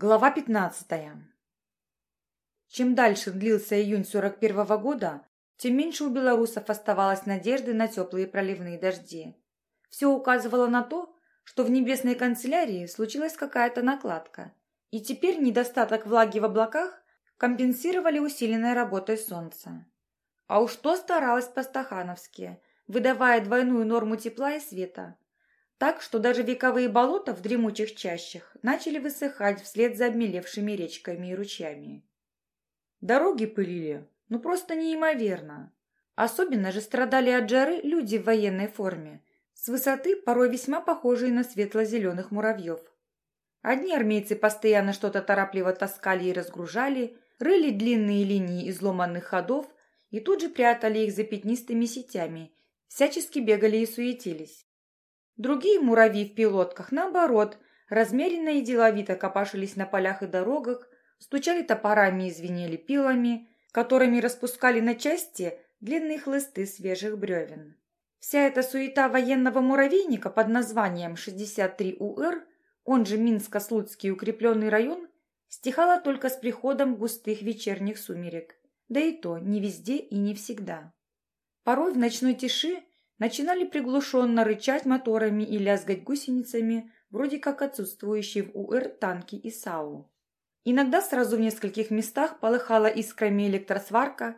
Глава 15. Чем дальше длился июнь 41 -го года, тем меньше у белорусов оставалось надежды на теплые проливные дожди. Все указывало на то, что в небесной канцелярии случилась какая-то накладка, и теперь недостаток влаги в облаках компенсировали усиленной работой солнца. А уж то старалась по-стахановски, выдавая двойную норму тепла и света – так что даже вековые болота в дремучих чащах начали высыхать вслед за обмелевшими речками и ручьями. Дороги пылили, ну просто неимоверно. Особенно же страдали от жары люди в военной форме, с высоты порой весьма похожие на светло-зеленых муравьев. Одни армейцы постоянно что-то торопливо таскали и разгружали, рыли длинные линии изломанных ходов и тут же прятали их за пятнистыми сетями, всячески бегали и суетились. Другие муравьи в пилотках, наоборот, размеренно и деловито копашились на полях и дорогах, стучали топорами и звенели пилами, которыми распускали на части длинные хлысты свежих бревен. Вся эта суета военного муравейника под названием 63УР, он же Минско-Слуцкий укрепленный район, стихала только с приходом густых вечерних сумерек, да и то не везде и не всегда. Порой в ночной тиши начинали приглушенно рычать моторами и лязгать гусеницами, вроде как отсутствующие в УР танки и САУ. Иногда сразу в нескольких местах полыхала искрами электросварка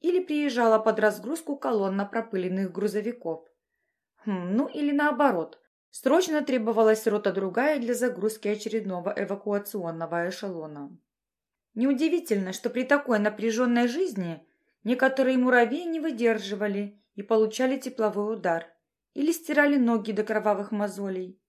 или приезжала под разгрузку колонна пропыленных грузовиков. Хм, ну или наоборот, срочно требовалась рота другая для загрузки очередного эвакуационного эшелона. Неудивительно, что при такой напряженной жизни некоторые муравьи не выдерживали и получали тепловой удар или стирали ноги до кровавых мозолей.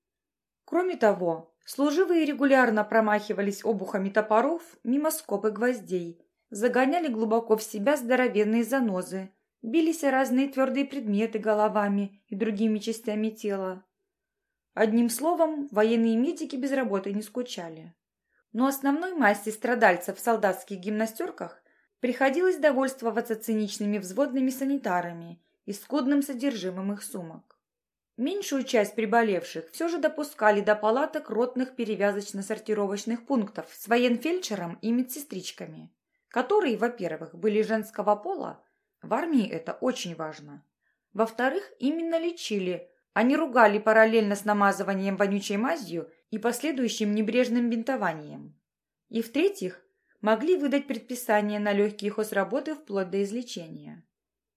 Кроме того, служивые регулярно промахивались обухами топоров мимо скоб и гвоздей, загоняли глубоко в себя здоровенные занозы, бились о разные твердые предметы головами и другими частями тела. Одним словом, военные медики без работы не скучали. Но основной массе страдальцев в солдатских гимнастерках приходилось довольствоваться циничными взводными санитарами и скудным содержимым их сумок. Меньшую часть приболевших все же допускали до палаток ротных перевязочно-сортировочных пунктов с военфельдшером и медсестричками, которые, во-первых, были женского пола, в армии это очень важно. Во-вторых, именно лечили, а не ругали параллельно с намазыванием вонючей мазью и последующим небрежным бинтованием. И в-третьих, могли выдать предписание на легкие хозработы вплоть до излечения.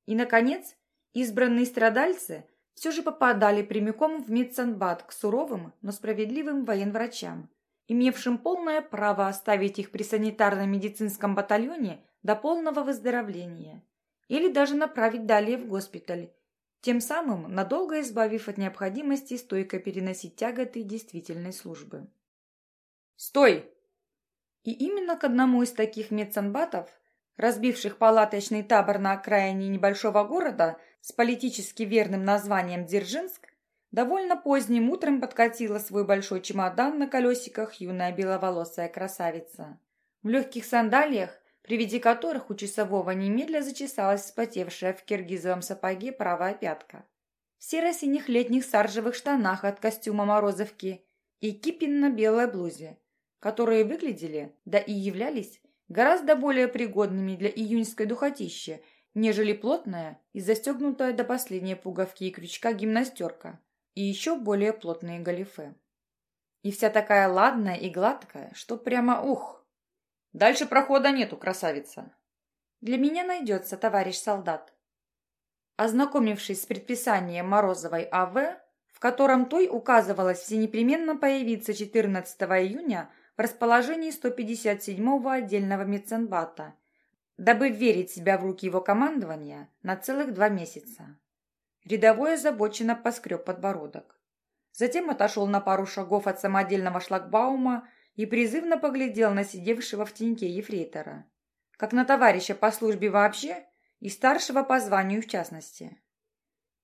И, наконец, Избранные страдальцы все же попадали прямиком в медсанбат к суровым, но справедливым военврачам, имевшим полное право оставить их при санитарно-медицинском батальоне до полного выздоровления или даже направить далее в госпиталь, тем самым надолго избавив от необходимости стойко переносить тяготы действительной службы. «Стой!» И именно к одному из таких медсанбатов разбивших палаточный табор на окраине небольшого города с политически верным названием Дзержинск, довольно поздним утром подкатила свой большой чемодан на колесиках юная беловолосая красавица. В легких сандалиях, при виде которых у часового немедля зачесалась вспотевшая в киргизовом сапоге правая пятка. В серо-синих летних саржевых штанах от костюма Морозовки и кипенно-белой блузе, которые выглядели, да и являлись гораздо более пригодными для июньской духотищи, нежели плотная и застегнутая до последней пуговки и крючка гимнастерка и еще более плотные галифе. И вся такая ладная и гладкая, что прямо ух! Дальше прохода нету, красавица. Для меня найдется, товарищ солдат. Ознакомившись с предписанием Морозовой А.В., в котором той указывалось всенепременно появиться 14 июня в расположении 157-го отдельного медсанбата, дабы верить себя в руки его командования на целых два месяца. Рядовой озабоченно поскреб подбородок. Затем отошел на пару шагов от самодельного шлагбаума и призывно поглядел на сидевшего в теньке ефрейтора, как на товарища по службе вообще и старшего по званию в частности.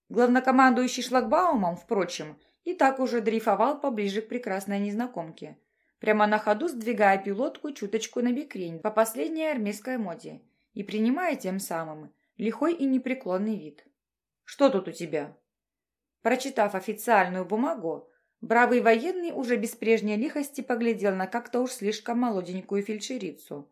Главнокомандующий шлагбаумом, впрочем, и так уже дрейфовал поближе к прекрасной незнакомке, прямо на ходу сдвигая пилотку чуточку на бекрень по последней армейской моде и принимая тем самым лихой и непреклонный вид. «Что тут у тебя?» Прочитав официальную бумагу, бравый военный уже без прежней лихости поглядел на как-то уж слишком молоденькую фельдшерицу.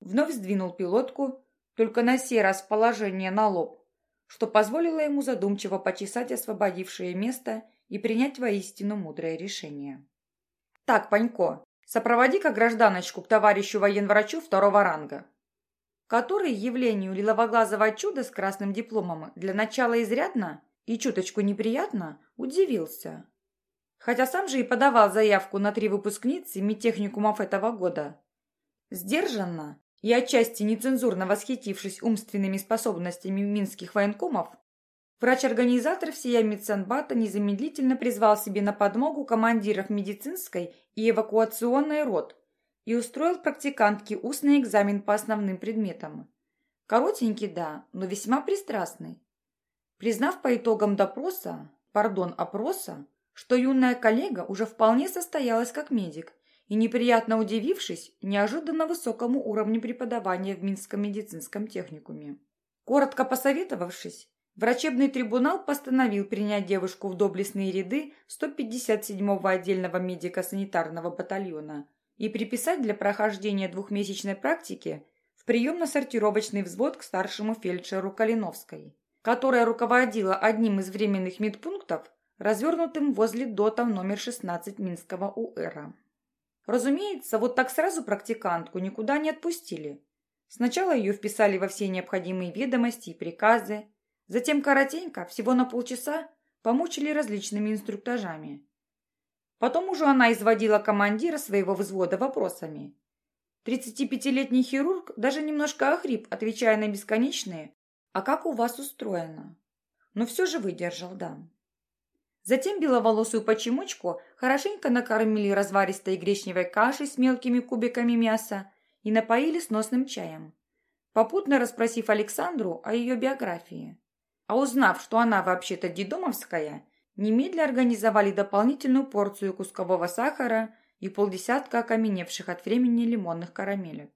Вновь сдвинул пилотку, только на сей раз положение на лоб, что позволило ему задумчиво почесать освободившее место и принять воистину мудрое решение. «Так, Панько, сопроводи-ка гражданочку к товарищу военврачу второго ранга», который явлению лиловоглазого чуда с красным дипломом для начала изрядно и чуточку неприятно удивился. Хотя сам же и подавал заявку на три выпускницы медтехникумов этого года. Сдержанно и отчасти нецензурно восхитившись умственными способностями минских военкомов, врач-организатор всея медсанбата незамедлительно призвал себе на подмогу командиров медицинской и эвакуационной рот и устроил практикантке устный экзамен по основным предметам. Коротенький, да, но весьма пристрастный. Признав по итогам допроса, пардон, опроса, что юная коллега уже вполне состоялась как медик и, неприятно удивившись, неожиданно высокому уровню преподавания в Минском медицинском техникуме. Коротко посоветовавшись, врачебный трибунал постановил принять девушку в доблестные ряды 157-го отдельного медико-санитарного батальона и приписать для прохождения двухмесячной практики в приемно-сортировочный взвод к старшему фельдшеру Калиновской, которая руководила одним из временных медпунктов, развернутым возле ДОТа номер 16 Минского УЭРа. Разумеется, вот так сразу практикантку никуда не отпустили. Сначала ее вписали во все необходимые ведомости и приказы, затем коротенько, всего на полчаса, помучили различными инструктажами. Потом уже она изводила командира своего взвода вопросами. 35-летний хирург даже немножко охрип, отвечая на бесконечные «А как у вас устроено?» Но все же выдержал, да. Затем беловолосую почемучку хорошенько накормили разваристой гречневой кашей с мелкими кубиками мяса и напоили сносным чаем, попутно расспросив Александру о ее биографии. А узнав, что она вообще-то дедомовская, немедля организовали дополнительную порцию кускового сахара и полдесятка окаменевших от времени лимонных карамелек.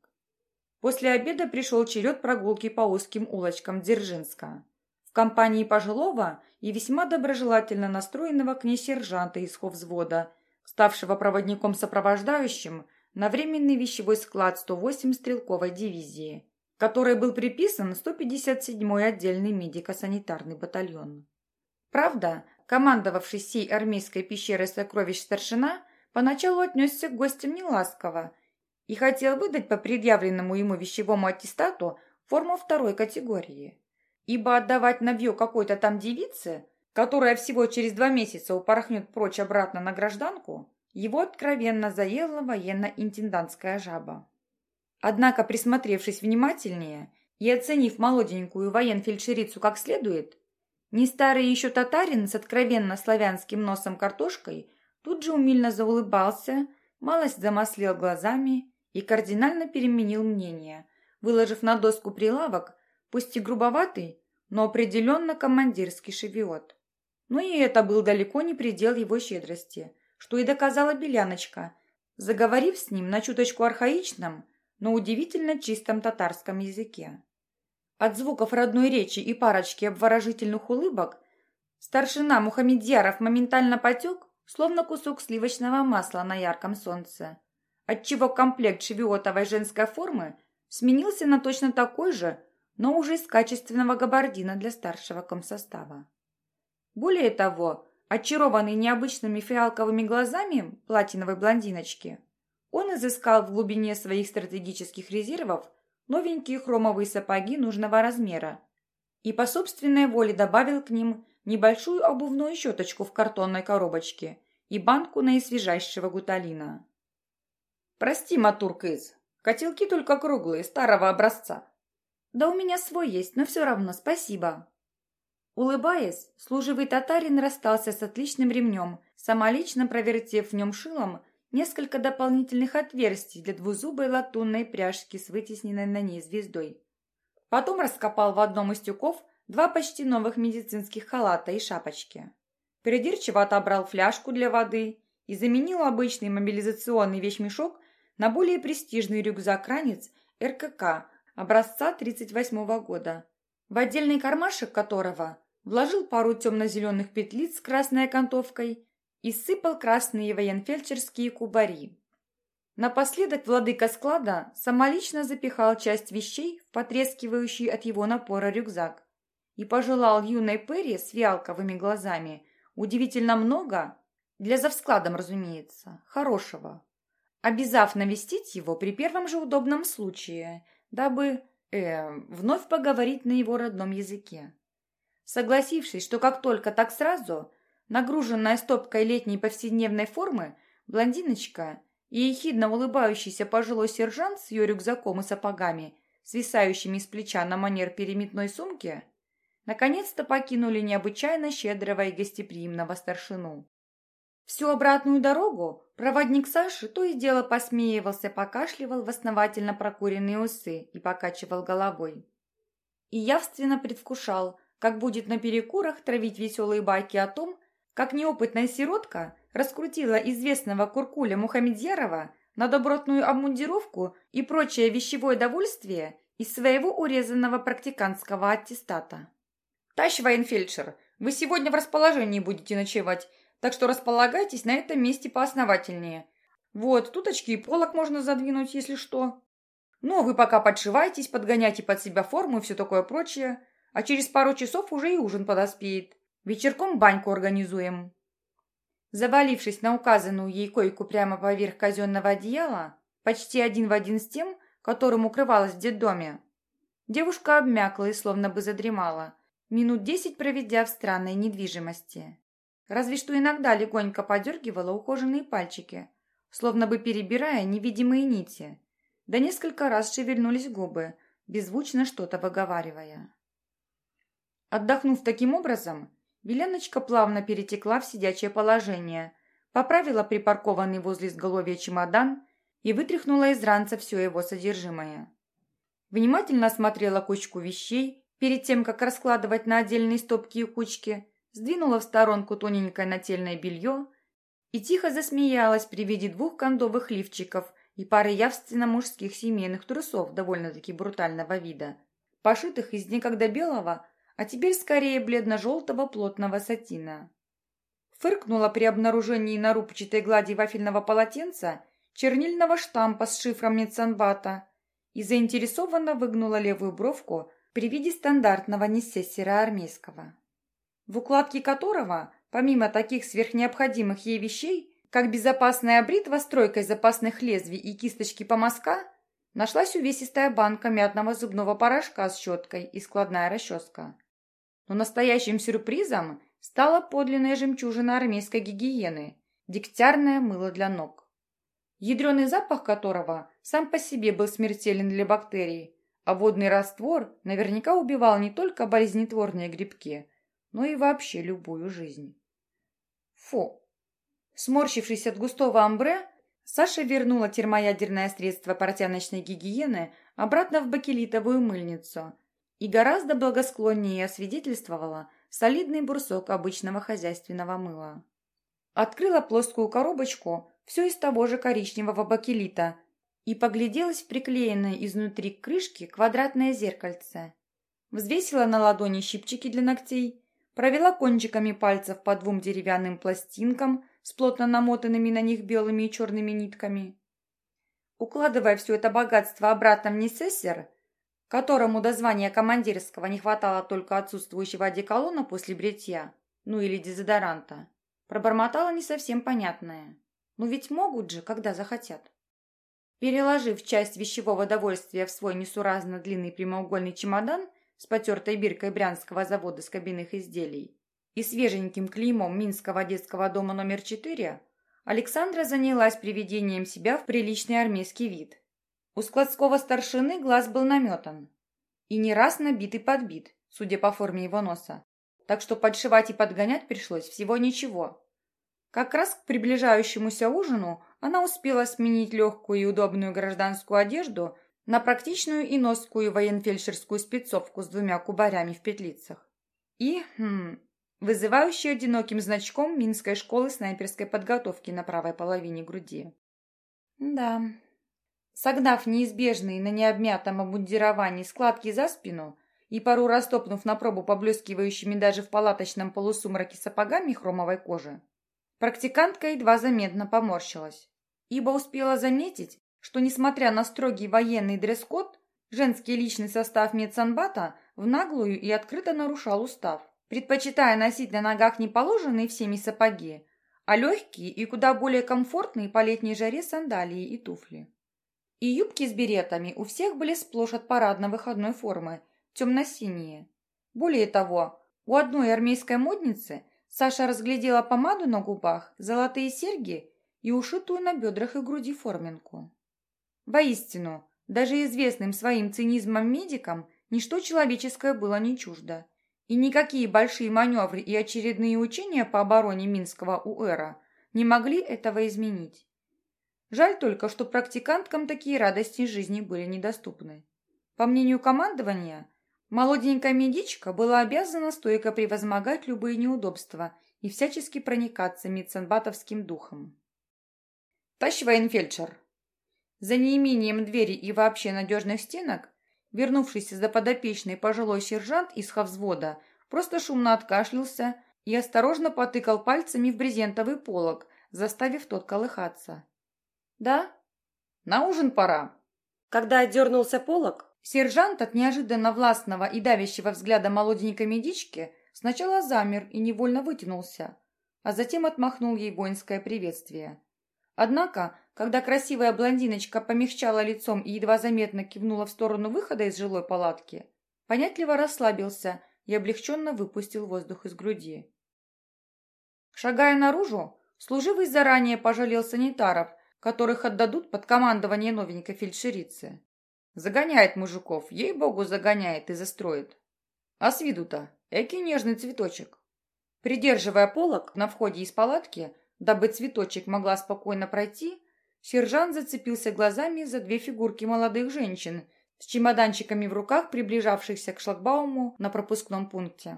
После обеда пришел черед прогулки по узким улочкам Дзержинска компании пожилого и весьма доброжелательно настроенного к ней сержанта из взвода, ставшего проводником-сопровождающим на временный вещевой склад 108 стрелковой дивизии, которой был приписан 157-й отдельный медико-санитарный батальон. Правда, командовавший сей армейской пещерой сокровищ старшина поначалу отнесся к гостям неласково и хотел выдать по предъявленному ему вещевому аттестату форму второй категории ибо отдавать навью какой-то там девице, которая всего через два месяца упорхнет прочь обратно на гражданку, его откровенно заела военно-интендантская жаба. Однако, присмотревшись внимательнее и оценив молоденькую военфельдшерицу как следует, не старый еще татарин с откровенно славянским носом картошкой тут же умильно заулыбался, малость замаслил глазами и кардинально переменил мнение, выложив на доску прилавок пусть и грубоватый, но определенно командирский шевиот. Но и это был далеко не предел его щедрости, что и доказала Беляночка, заговорив с ним на чуточку архаичном, но удивительно чистом татарском языке. От звуков родной речи и парочки обворожительных улыбок старшина Мухаммедьяров моментально потек, словно кусок сливочного масла на ярком солнце, отчего комплект шевиотовой женской формы сменился на точно такой же, но уже из качественного габардина для старшего комсостава. Более того, очарованный необычными фиалковыми глазами платиновой блондиночки, он изыскал в глубине своих стратегических резервов новенькие хромовые сапоги нужного размера и по собственной воле добавил к ним небольшую обувную щеточку в картонной коробочке и банку наисвежайшего гуталина. «Прости, Матуркыз, котелки только круглые, старого образца», да у меня свой есть, но все равно спасибо. Улыбаясь, служивый татарин расстался с отличным ремнем, самолично провертев в нем шилом несколько дополнительных отверстий для двузубой латунной пряжки с вытесненной на ней звездой. Потом раскопал в одном из тюков два почти новых медицинских халата и шапочки. Придирчиво отобрал фляжку для воды и заменил обычный мобилизационный вещмешок на более престижный рюкзак-ранец РКК образца 38 года, в отдельный кармашек которого вложил пару темно-зеленых петлиц с красной окантовкой и сыпал красные военфельдшерские кубари. Напоследок владыка склада самолично запихал часть вещей в потрескивающий от его напора рюкзак и пожелал юной Перри с фиалковыми глазами удивительно много, для завскладом, разумеется, хорошего, обязав навестить его при первом же удобном случае, дабы э, вновь поговорить на его родном языке. Согласившись, что как только так сразу, нагруженная стопкой летней повседневной формы, блондиночка и ехидно улыбающийся пожилой сержант с ее рюкзаком и сапогами, свисающими с плеча на манер переметной сумки, наконец-то покинули необычайно щедрого и гостеприимного старшину. Всю обратную дорогу проводник Саши то и дело посмеивался, покашливал в основательно прокуренные усы и покачивал головой. И явственно предвкушал, как будет на перекурах травить веселые байки о том, как неопытная сиротка раскрутила известного Куркуля Мухамедьярова на добротную обмундировку и прочее вещевое довольствие из своего урезанного практикантского аттестата. «Тащ, военфельдшер, вы сегодня в расположении будете ночевать, так что располагайтесь на этом месте поосновательнее. Вот, тут очки и полок можно задвинуть, если что. Ну, вы пока подшивайтесь, подгоняйте под себя форму и все такое прочее, а через пару часов уже и ужин подоспеет. Вечерком баньку организуем». Завалившись на указанную ей койку прямо поверх казенного одеяла, почти один в один с тем, которым укрывалась в детдоме, девушка обмякла и словно бы задремала, минут десять проведя в странной недвижимости. Разве что иногда легонько подергивала ухоженные пальчики, словно бы перебирая невидимые нити. Да несколько раз шевельнулись губы, беззвучно что-то выговаривая. Отдохнув таким образом, Веленочка плавно перетекла в сидячее положение, поправила припаркованный возле изголовья чемодан и вытряхнула из ранца все его содержимое. Внимательно осмотрела кучку вещей, перед тем, как раскладывать на отдельные стопки и кучки, сдвинула в сторонку тоненькое нательное белье и тихо засмеялась при виде двух кондовых лифчиков и пары явственно мужских семейных трусов довольно-таки брутального вида, пошитых из некогда белого, а теперь скорее бледно-желтого плотного сатина. Фыркнула при обнаружении на рубчатой глади вафельного полотенца чернильного штампа с шифром Ницанбата и заинтересованно выгнула левую бровку при виде стандартного несессера армейского, в укладке которого, помимо таких сверхнеобходимых ей вещей, как безопасная бритва с тройкой запасных лезвий и кисточки помазка, нашлась увесистая банка мятного зубного порошка с щеткой и складная расческа. Но настоящим сюрпризом стала подлинная жемчужина армейской гигиены – дегтярное мыло для ног. Ядреный запах которого сам по себе был смертелен для бактерий, а водный раствор наверняка убивал не только болезнетворные грибки, но и вообще любую жизнь. Фу! Сморщившись от густого амбре, Саша вернула термоядерное средство портяночной гигиены обратно в бакелитовую мыльницу и гораздо благосклоннее освидетельствовала солидный бурсок обычного хозяйственного мыла. Открыла плоскую коробочку все из того же коричневого бакелита и погляделась в приклеенное изнутри к крышке квадратное зеркальце. Взвесила на ладони щипчики для ногтей, провела кончиками пальцев по двум деревянным пластинкам с плотно намотанными на них белыми и черными нитками. Укладывая все это богатство обратно в несессер, которому до звания командирского не хватало только отсутствующего одеколона после бритья, ну или дезодоранта, пробормотала не совсем понятное. Ну ведь могут же, когда захотят. Переложив часть вещевого довольствия в свой несуразно длинный прямоугольный чемодан с потертой биркой Брянского завода с кабинных изделий и свеженьким клеймом Минского детского дома номер 4, Александра занялась приведением себя в приличный армейский вид. У складского старшины глаз был наметан и не раз набит подбит, судя по форме его носа, так что подшивать и подгонять пришлось всего ничего. Как раз к приближающемуся ужину она успела сменить легкую и удобную гражданскую одежду на практичную и носкую военфельдшерскую спецовку с двумя кубарями в петлицах. И, хм, вызывающий одиноким значком Минской школы снайперской подготовки на правой половине груди. Да. Согнав неизбежные на необмятом обмундировании складки за спину и пару растопнув на пробу поблескивающими даже в палаточном полусумраке сапогами хромовой кожи, Практикантка едва заметно поморщилась, ибо успела заметить, что, несмотря на строгий военный дресс-код, женский личный состав медсанбата в наглую и открыто нарушал устав, предпочитая носить на ногах не положенные всеми сапоги, а легкие и куда более комфортные по летней жаре сандалии и туфли. И юбки с беретами у всех были сплошь от парадно-выходной формы, темно-синие. Более того, у одной армейской модницы Саша разглядела помаду на губах, золотые серьги и ушитую на бедрах и груди форменку. Воистину, даже известным своим цинизмом медикам ничто человеческое было не чуждо. И никакие большие маневры и очередные учения по обороне Минского УЭРа не могли этого изменить. Жаль только, что практиканткам такие радости жизни были недоступны. По мнению командования, молоденькая медичка была обязана стойко превозмогать любые неудобства и всячески проникаться медсанбатовским духом. «Тащ, военфельдшер!» За неимением двери и вообще надежных стенок Вернувшийся за подопечной пожилой сержант из хавзвода просто шумно откашлялся и осторожно потыкал пальцами в брезентовый полог, заставив тот колыхаться. «Да?» «На ужин пора». Когда отдернулся полог, сержант от неожиданно властного и давящего взгляда молоденькой медички сначала замер и невольно вытянулся, а затем отмахнул ей воинское приветствие. Однако когда красивая блондиночка помягчала лицом и едва заметно кивнула в сторону выхода из жилой палатки, понятливо расслабился и облегченно выпустил воздух из груди. Шагая наружу, служивый заранее пожалел санитаров, которых отдадут под командование новенькой фельдшерицы. Загоняет мужиков, ей-богу, загоняет и застроит. А с виду-то, экий нежный цветочек. Придерживая полок на входе из палатки, дабы цветочек могла спокойно пройти, Сержант зацепился глазами за две фигурки молодых женщин с чемоданчиками в руках, приближавшихся к шлагбауму на пропускном пункте.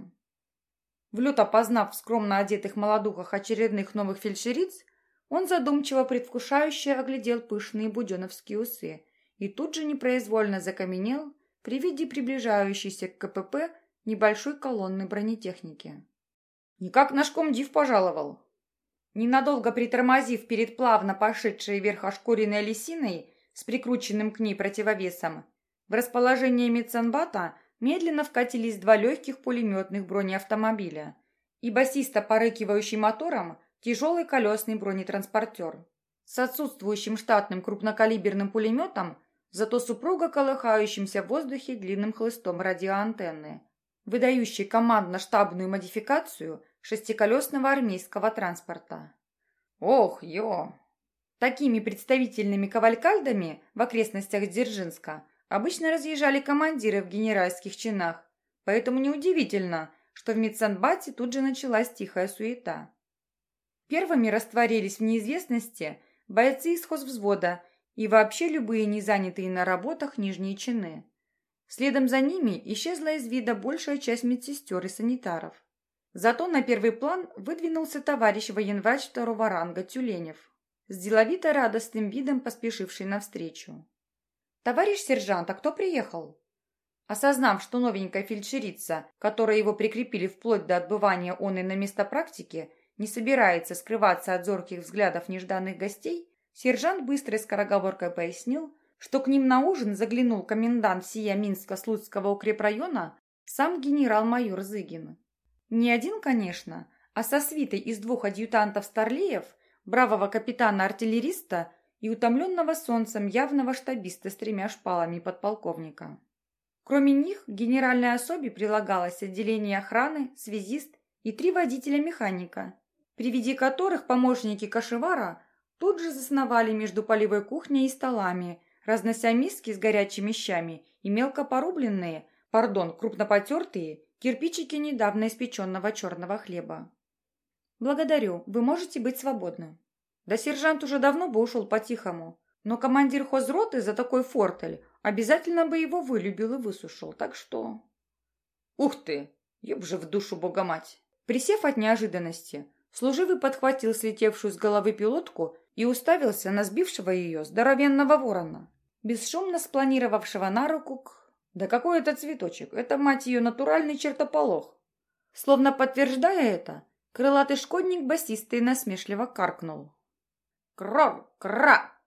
Влет опознав в скромно одетых молодухах очередных новых фельдшериц, он задумчиво предвкушающе оглядел пышные буденовские усы и тут же непроизвольно закаменел при виде приближающейся к КПП небольшой колонны бронетехники. «Никак наш комдив пожаловал», Ненадолго притормозив перед плавно пошедшей вверх ошкуренной лисиной с прикрученным к ней противовесом, в расположение медсанбата медленно вкатились два легких пулеметных бронеавтомобиля и басиста, порыкивающий мотором, тяжелый колесный бронетранспортер. С отсутствующим штатным крупнокалиберным пулеметом, зато супруга колыхающимся в воздухе длинным хлыстом радиоантенны, выдающий командно-штабную модификацию – шестиколесного армейского транспорта. Ох, ё! Такими представительными кавалькальдами в окрестностях Дзержинска обычно разъезжали командиры в генеральских чинах, поэтому неудивительно, что в Медсанбате тут же началась тихая суета. Первыми растворились в неизвестности бойцы из хозвзвода и вообще любые незанятые на работах нижние чины. Следом за ними исчезла из вида большая часть медсестер и санитаров. Зато на первый план выдвинулся товарищ военврач второго ранга Тюленев, с деловито радостным видом поспешивший навстречу. «Товарищ сержант, а кто приехал?» Осознав, что новенькая фельдшерица, которой его прикрепили вплоть до отбывания он и на место практики, не собирается скрываться от зорких взглядов нежданных гостей, сержант быстрой скороговоркой пояснил, что к ним на ужин заглянул комендант сия Минска-Слуцкого укрепрайона сам генерал-майор Зыгин. Не один, конечно, а со свитой из двух адъютантов Старлеев, бравого капитана-артиллериста и утомленного солнцем явного штабиста с тремя шпалами подполковника. Кроме них, к генеральной особе прилагалось отделение охраны, связист и три водителя-механика, при виде которых помощники кашевара тут же засновали между полевой кухней и столами, разнося миски с горячими щами и мелко порубленные, пардон, крупно потертые кирпичики недавно испеченного черного хлеба. «Благодарю, вы можете быть свободны». Да сержант уже давно бы ушел по-тихому, но командир хозроты за такой фортель обязательно бы его вылюбил и высушил, так что... «Ух ты! Ёб же в душу богомать!» Присев от неожиданности, служивый подхватил слетевшую с головы пилотку и уставился на сбившего ее здоровенного ворона, бесшумно спланировавшего на руку к да какой это цветочек? Это, мать ее, натуральный чертополох. Словно подтверждая это, Крылатый шкодник басистый насмешливо каркнул. «Крор! Кра!»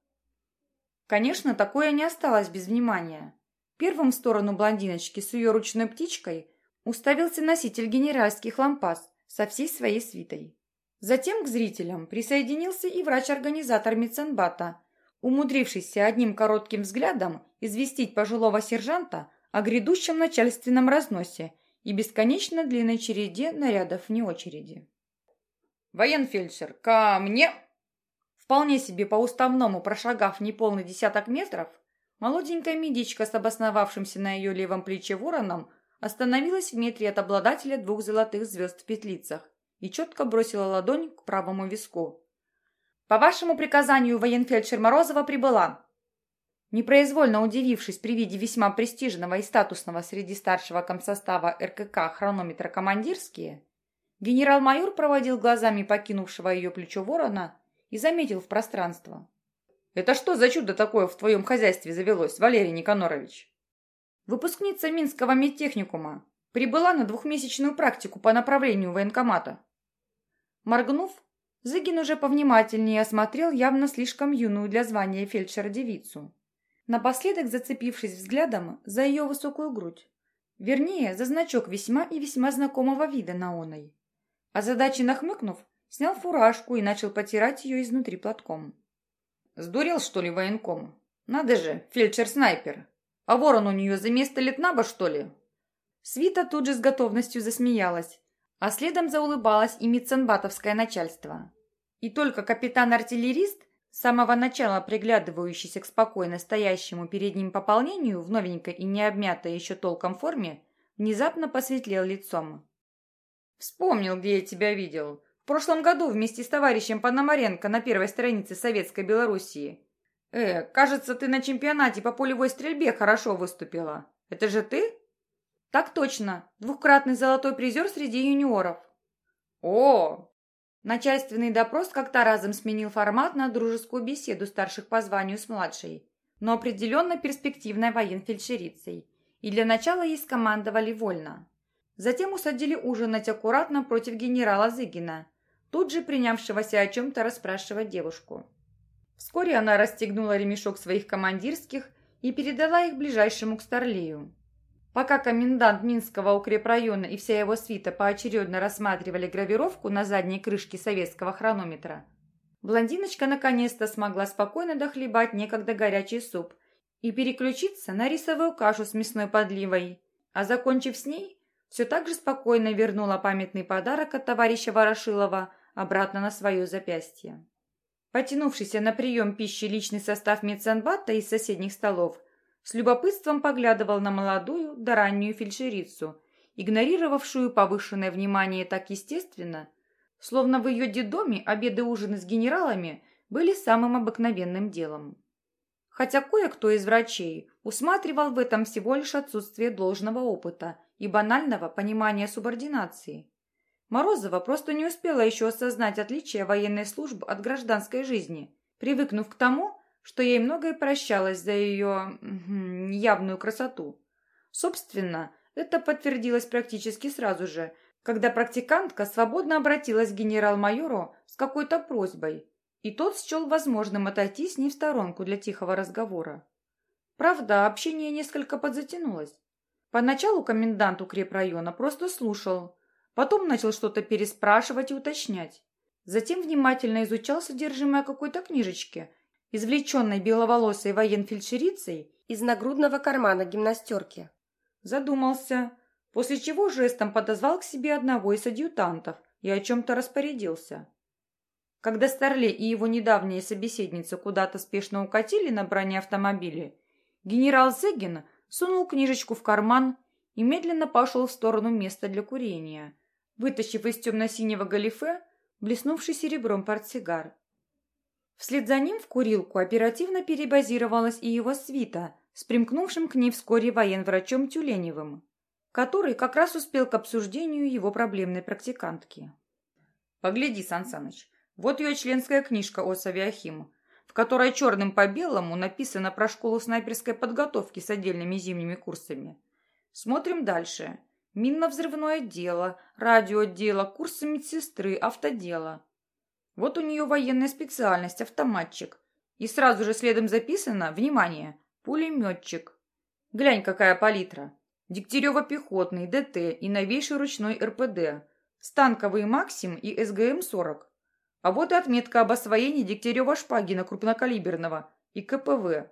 Конечно, такое не осталось без внимания. Первым в сторону блондиночки с ее ручной птичкой уставился носитель генеральских лампас со всей своей свитой. Затем к зрителям присоединился и врач-организатор Меценбата, умудрившийся одним коротким взглядом известить пожилого сержанта о грядущем начальственном разносе и бесконечно длинной череде нарядов вне очереди. «Военфельдшер, ко мне!» Вполне себе по-уставному прошагав неполный десяток метров, молоденькая медичка с обосновавшимся на ее левом плече вороном остановилась в метре от обладателя двух золотых звезд в петлицах и четко бросила ладонь к правому виску. «По вашему приказанию военфельдшер Морозова прибыла!» Непроизвольно удивившись при виде весьма престижного и статусного среди старшего комсостава РКК хронометра командирские, генерал-майор проводил глазами покинувшего ее плечо ворона и заметил в пространство. «Это что за чудо такое в твоем хозяйстве завелось, Валерий Никонорович?» Выпускница Минского медтехникума прибыла на двухмесячную практику по направлению военкомата. Моргнув, Зыгин уже повнимательнее осмотрел явно слишком юную для звания фельдшера девицу. Напоследок зацепившись взглядом за ее высокую грудь. Вернее, за значок весьма и весьма знакомого вида на оной. А задачи нахмыкнув, Снял фуражку и начал потирать ее изнутри платком. Сдурел, что ли, военком? Надо же, фельдшер-снайпер. А ворон у нее за место летнаба, что ли? Свита тут же с готовностью засмеялась, а следом заулыбалась и митценбатовское начальство. И только капитан-артиллерист, с самого начала приглядывающийся к спокойно стоящему перед ним пополнению в новенькой и не обмятой еще толком форме, внезапно посветлел лицом. «Вспомнил, где я тебя видел прошлом году вместе с товарищем Пономаренко на первой странице Советской Белоруссии. Э, кажется, ты на чемпионате по полевой стрельбе хорошо выступила. Это же ты? Так точно. Двукратный золотой призер среди юниоров. О! Начальственный допрос как-то разом сменил формат на дружескую беседу старших по званию с младшей, но определенно перспективной военфельдшерицей. И для начала ей скомандовали вольно. Затем усадили ужинать аккуратно против генерала Зыгина – тут же принявшегося о чем-то расспрашивать девушку. Вскоре она расстегнула ремешок своих командирских и передала их ближайшему к Старлею. Пока комендант Минского укрепрайона и вся его свита поочередно рассматривали гравировку на задней крышке советского хронометра, блондиночка наконец-то смогла спокойно дохлебать некогда горячий суп и переключиться на рисовую кашу с мясной подливой, а закончив с ней, все так же спокойно вернула памятный подарок от товарища Ворошилова обратно на свое запястье. Потянувшийся на прием пищи личный состав медсанбата из соседних столов с любопытством поглядывал на молодую да раннюю фельдшерицу, игнорировавшую повышенное внимание так естественно, словно в ее детдоме обеды-ужины с генералами были самым обыкновенным делом. Хотя кое-кто из врачей усматривал в этом всего лишь отсутствие должного опыта и банального понимания субординации. Морозова просто не успела еще осознать отличие военной службы от гражданской жизни, привыкнув к тому, что ей многое прощалось за ее явную красоту. Собственно, это подтвердилось практически сразу же, когда практикантка свободно обратилась к генерал-майору с какой-то просьбой, и тот счел возможным отойти с ней в сторонку для тихого разговора. Правда, общение несколько подзатянулось. Поначалу комендант укрепрайона просто слушал, Потом начал что-то переспрашивать и уточнять. Затем внимательно изучал содержимое какой-то книжечки, извлеченной беловолосой военфельдшерицей из нагрудного кармана гимнастерки. Задумался, после чего жестом подозвал к себе одного из адъютантов и о чем-то распорядился. Когда Старле и его недавняя собеседница куда-то спешно укатили на бронеавтомобиле, генерал Зегин сунул книжечку в карман и медленно пошел в сторону места для курения, вытащив из темно-синего галифе блеснувший серебром портсигар. Вслед за ним в курилку оперативно перебазировалась и его свита с примкнувшим к ней вскоре военврачом Тюленевым, который как раз успел к обсуждению его проблемной практикантки. «Погляди, Сан Саныч, вот ее членская книжка о Савиахиму, в которой черным по белому написано про школу снайперской подготовки с отдельными зимними курсами. Смотрим дальше. Минно-взрывное дело, радиодело, курсы медсестры, автодело. Вот у нее военная специальность, автоматчик. И сразу же следом записано, внимание, пулеметчик. Глянь, какая палитра. Дегтярево-пехотный, ДТ и новейший ручной РПД. Станковый Максим и СГМ-40. А вот и отметка об освоении Дегтярева-Шпагина крупнокалиберного и КПВ.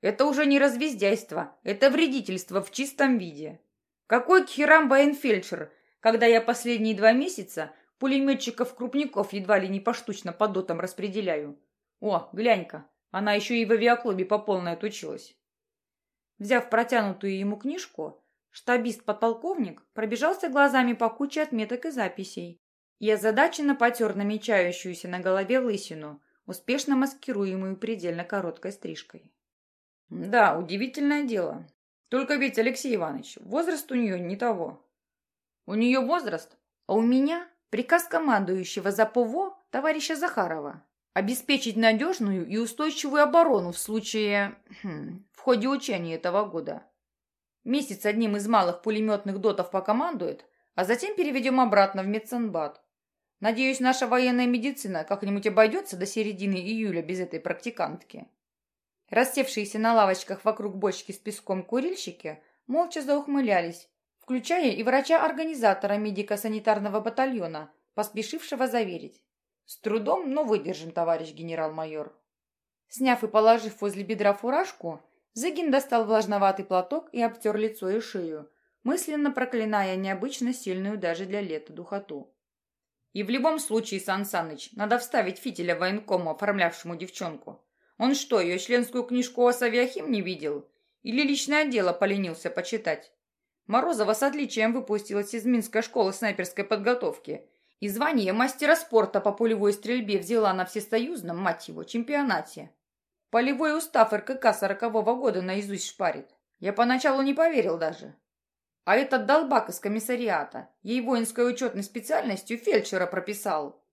Это уже не развездяйство, это вредительство в чистом виде. Какой к херам военфельдшер, когда я последние два месяца пулеметчиков-крупников едва ли не поштучно по дотам распределяю? О, глянь-ка, она еще и в авиаклубе по полной отучилась. Взяв протянутую ему книжку, штабист-подполковник пробежался глазами по куче отметок и записей и озадаченно потер намечающуюся на голове лысину, успешно маскируемую предельно короткой стрижкой. Да, удивительное дело. Только ведь, Алексей Иванович, возраст у нее не того. У нее возраст, а у меня приказ командующего за ПВО товарища Захарова обеспечить надежную и устойчивую оборону в случае... Хм, в ходе учения этого года. Месяц одним из малых пулеметных дотов покомандует, а затем переведем обратно в медсанбат. Надеюсь, наша военная медицина как-нибудь обойдется до середины июля без этой практикантки. Рассевшиеся на лавочках вокруг бочки с песком курильщики молча заухмылялись, включая и врача-организатора медико-санитарного батальона, поспешившего заверить. «С трудом, но выдержим, товарищ генерал-майор». Сняв и положив возле бедра фуражку, Зыгин достал влажноватый платок и обтер лицо и шею, мысленно проклиная необычно сильную даже для лета духоту. И в любом случае, Сан Саныч, надо вставить фитиля военкому, оформлявшему девчонку. Он что, ее членскую книжку о Савиахим не видел? Или личное дело поленился почитать? Морозова с отличием выпустилась из Минской школы снайперской подготовки. И звание мастера спорта по полевой стрельбе взяла на всесоюзном, мать его, чемпионате. Полевой устав РКК сорокового года наизусть шпарит. Я поначалу не поверил даже. А этот долбак из комиссариата ей воинской учетной специальностью фельдшера прописал.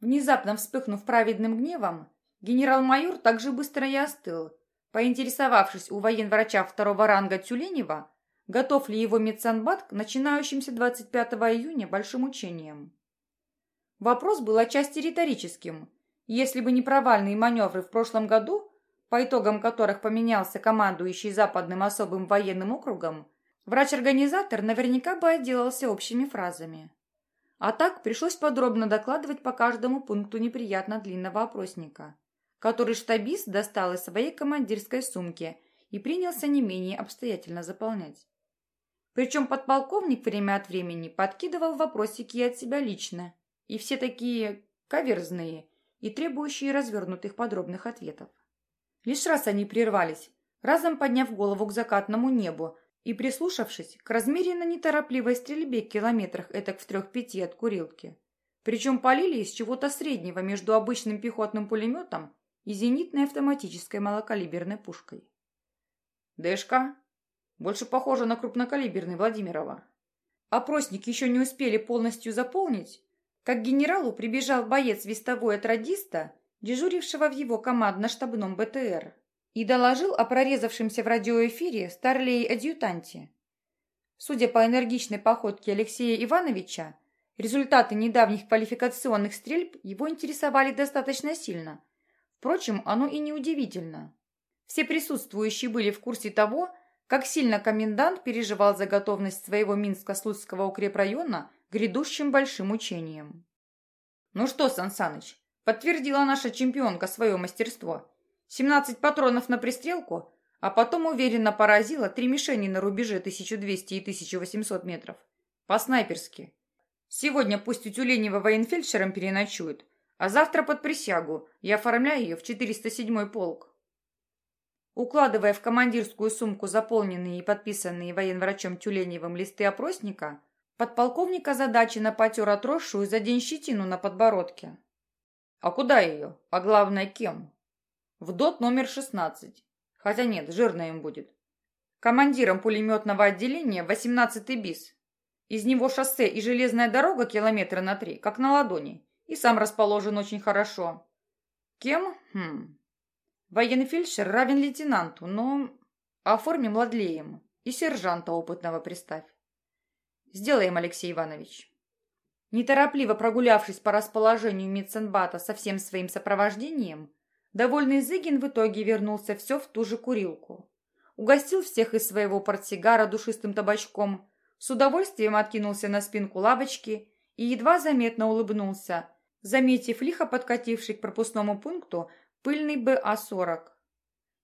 Внезапно вспыхнув праведным гневом, генерал-майор также быстро и остыл, поинтересовавшись у военврача второго ранга Тюленева, готов ли его медсанбат к начинающимся 25 июня большим учениям. Вопрос был отчасти риторическим. Если бы не провальные маневры в прошлом году, по итогам которых поменялся командующий Западным особым военным округом, Врач-организатор наверняка бы отделался общими фразами. А так пришлось подробно докладывать по каждому пункту неприятно длинного опросника, который штабист достал из своей командирской сумки и принялся не менее обстоятельно заполнять. Причем подполковник время от времени подкидывал вопросики от себя лично, и все такие каверзные и требующие развернутых подробных ответов. Лишь раз они прервались, разом подняв голову к закатному небу, и, прислушавшись к размеренно неторопливой стрельбе километрах этак в трех-пяти от курилки, причем полили из чего-то среднего между обычным пехотным пулеметом и зенитной автоматической малокалиберной пушкой. «ДШК? Больше похоже на крупнокалиберный Владимирова». Опросник еще не успели полностью заполнить, как к генералу прибежал боец вестовой от радиста, дежурившего в его командно-штабном БТР и доложил о прорезавшемся в радиоэфире старлей-адъютанте. Судя по энергичной походке Алексея Ивановича, результаты недавних квалификационных стрельб его интересовали достаточно сильно. Впрочем, оно и не удивительно. Все присутствующие были в курсе того, как сильно комендант переживал за готовность своего Минско-Слуцкого укрепрайона к грядущим большим учениям. «Ну что, Сансаныч, подтвердила наша чемпионка свое мастерство. 17 патронов на пристрелку, а потом уверенно поразила три мишени на рубеже 1200 и 1800 метров. По-снайперски. Сегодня пусть у Тюленева военфельдшером переночует, а завтра под присягу я оформляю ее в 407-й полк. Укладывая в командирскую сумку заполненные и подписанные военврачом Тюленевым листы опросника, подполковник озадаченно потер отросшую за день щетину на подбородке. А куда ее? А главное, кем? В ДОТ номер 16. Хотя нет, жирно им будет. Командиром пулеметного отделения 18-й БИС. Из него шоссе и железная дорога километра на три, как на ладони. И сам расположен очень хорошо. Кем? Хм. Военный равен лейтенанту, но... Оформим ладлеем. И сержанта опытного приставь. Сделаем, Алексей Иванович. Неторопливо прогулявшись по расположению Митценбата со всем своим сопровождением, довольный Зыгин в итоге вернулся все в ту же курилку. Угостил всех из своего портсигара душистым табачком, с удовольствием откинулся на спинку лавочки и едва заметно улыбнулся, заметив лихо подкативший к пропускному пункту пыльный БА-40,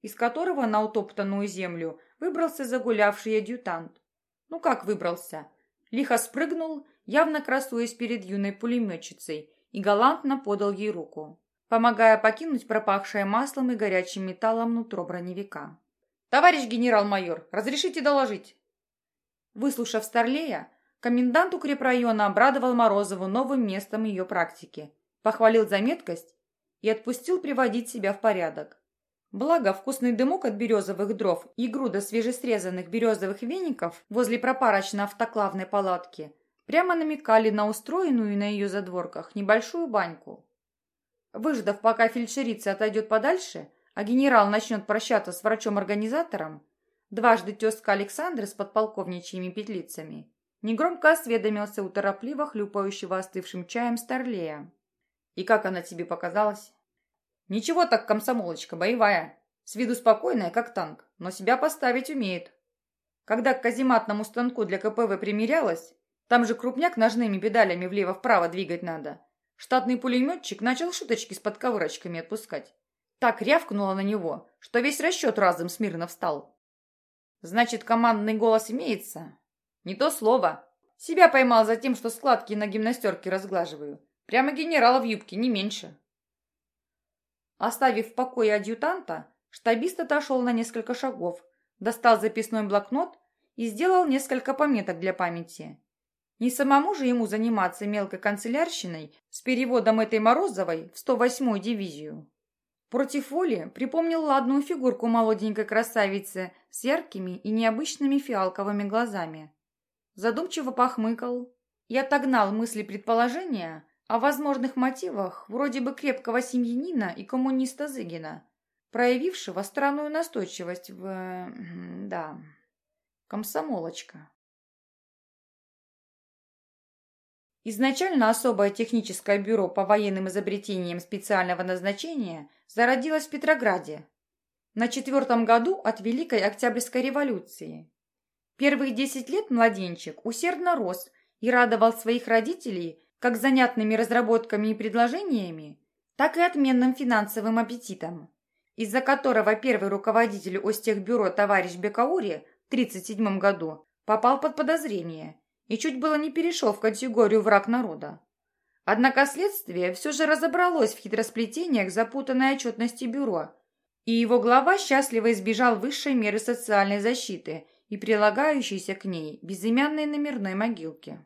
из которого на утоптанную землю выбрался загулявший адъютант. Ну как выбрался? Лихо спрыгнул явно красуясь перед юной пулеметчицей, и галантно подал ей руку, помогая покинуть пропахшее маслом и горячим металлом нутро броневика. «Товарищ генерал-майор, разрешите доложить?» Выслушав Старлея, комендант укрепрайона обрадовал Морозову новым местом ее практики, похвалил за меткость и отпустил приводить себя в порядок. Благо, вкусный дымок от березовых дров и груда свежесрезанных березовых веников возле пропарочно-автоклавной палатки прямо намекали на устроенную на ее задворках небольшую баньку. Выждав, пока фельдшерица отойдет подальше, а генерал начнет прощаться с врачом-организатором, дважды тезка Александра с подполковничьими петлицами негромко осведомился у торопливо хлюпающего остывшим чаем Старлея. «И как она тебе показалась?» «Ничего так, комсомолочка, боевая. С виду спокойная, как танк, но себя поставить умеет. Когда к казематному станку для КПВ примерялась, там же крупняк ножными педалями влево-вправо двигать надо. Штатный пулеметчик начал шуточки с подковырочками отпускать. Так рявкнуло на него, что весь расчет разом смирно встал. Значит, командный голос имеется? Не то слово. Себя поймал за тем, что складки на гимнастерке разглаживаю. Прямо генерала в юбке, не меньше. Оставив в покое адъютанта, штабист отошел на несколько шагов, достал записной блокнот и сделал несколько пометок для памяти. Не самому же ему заниматься мелкой канцелярщиной с переводом этой Морозовой в 108-ю дивизию. Против воли припомнил ладную фигурку молоденькой красавицы с яркими и необычными фиалковыми глазами. Задумчиво похмыкал и отогнал мысли предположения о возможных мотивах вроде бы крепкого семьянина и коммуниста Зыгина, проявившего странную настойчивость в... да... комсомолочка. Изначально особое техническое бюро по военным изобретениям специального назначения зародилось в Петрограде на четвертом году от Великой Октябрьской революции. Первые десять лет младенчик усердно рос и радовал своих родителей как занятными разработками и предложениями, так и отменным финансовым аппетитом, из-за которого первый руководитель Остехбюро товарищ Бекаури в 1937 году попал под подозрение – и чуть было не перешел в категорию враг народа. Однако следствие все же разобралось в хитросплетениях запутанной отчетности бюро, и его глава счастливо избежал высшей меры социальной защиты и прилагающейся к ней безымянной номерной могилки.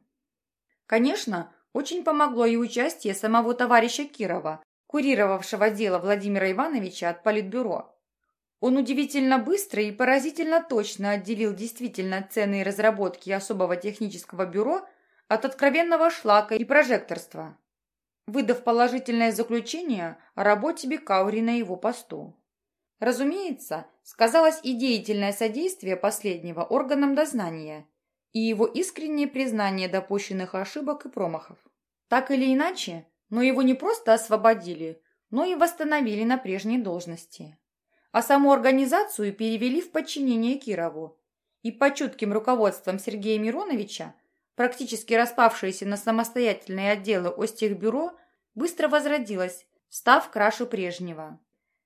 Конечно, очень помогло и участие самого товарища Кирова, курировавшего дело Владимира Ивановича от Политбюро. Он удивительно быстро и поразительно точно отделил действительно ценные разработки особого технического бюро от откровенного шлака и прожекторства, выдав положительное заключение о работе Бекаури на его посту. Разумеется, сказалось и деятельное содействие последнего органам дознания и его искреннее признание допущенных ошибок и промахов. Так или иначе, но его не просто освободили, но и восстановили на прежней должности а саму организацию перевели в подчинение Кирову. И под чутким руководством Сергея Мироновича практически распавшееся на самостоятельные отделы Остехбюро быстро возродилось, став краше прежнего.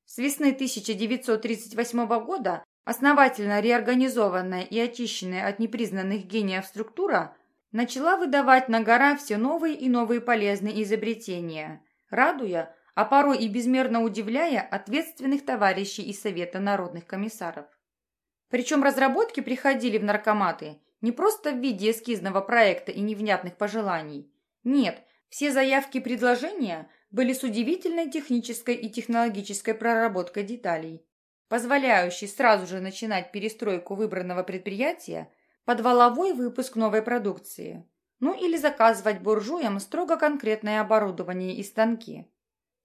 С весны 1938 года основательно реорганизованная и очищенная от непризнанных гениев структура начала выдавать на гора все новые и новые полезные изобретения, радуя а порой и безмерно удивляя ответственных товарищей из Совета народных комиссаров. Причем разработки приходили в наркоматы не просто в виде эскизного проекта и невнятных пожеланий. Нет, все заявки и предложения были с удивительной технической и технологической проработкой деталей, позволяющей сразу же начинать перестройку выбранного предприятия под валовой выпуск новой продукции, ну или заказывать буржуям строго конкретное оборудование и станки.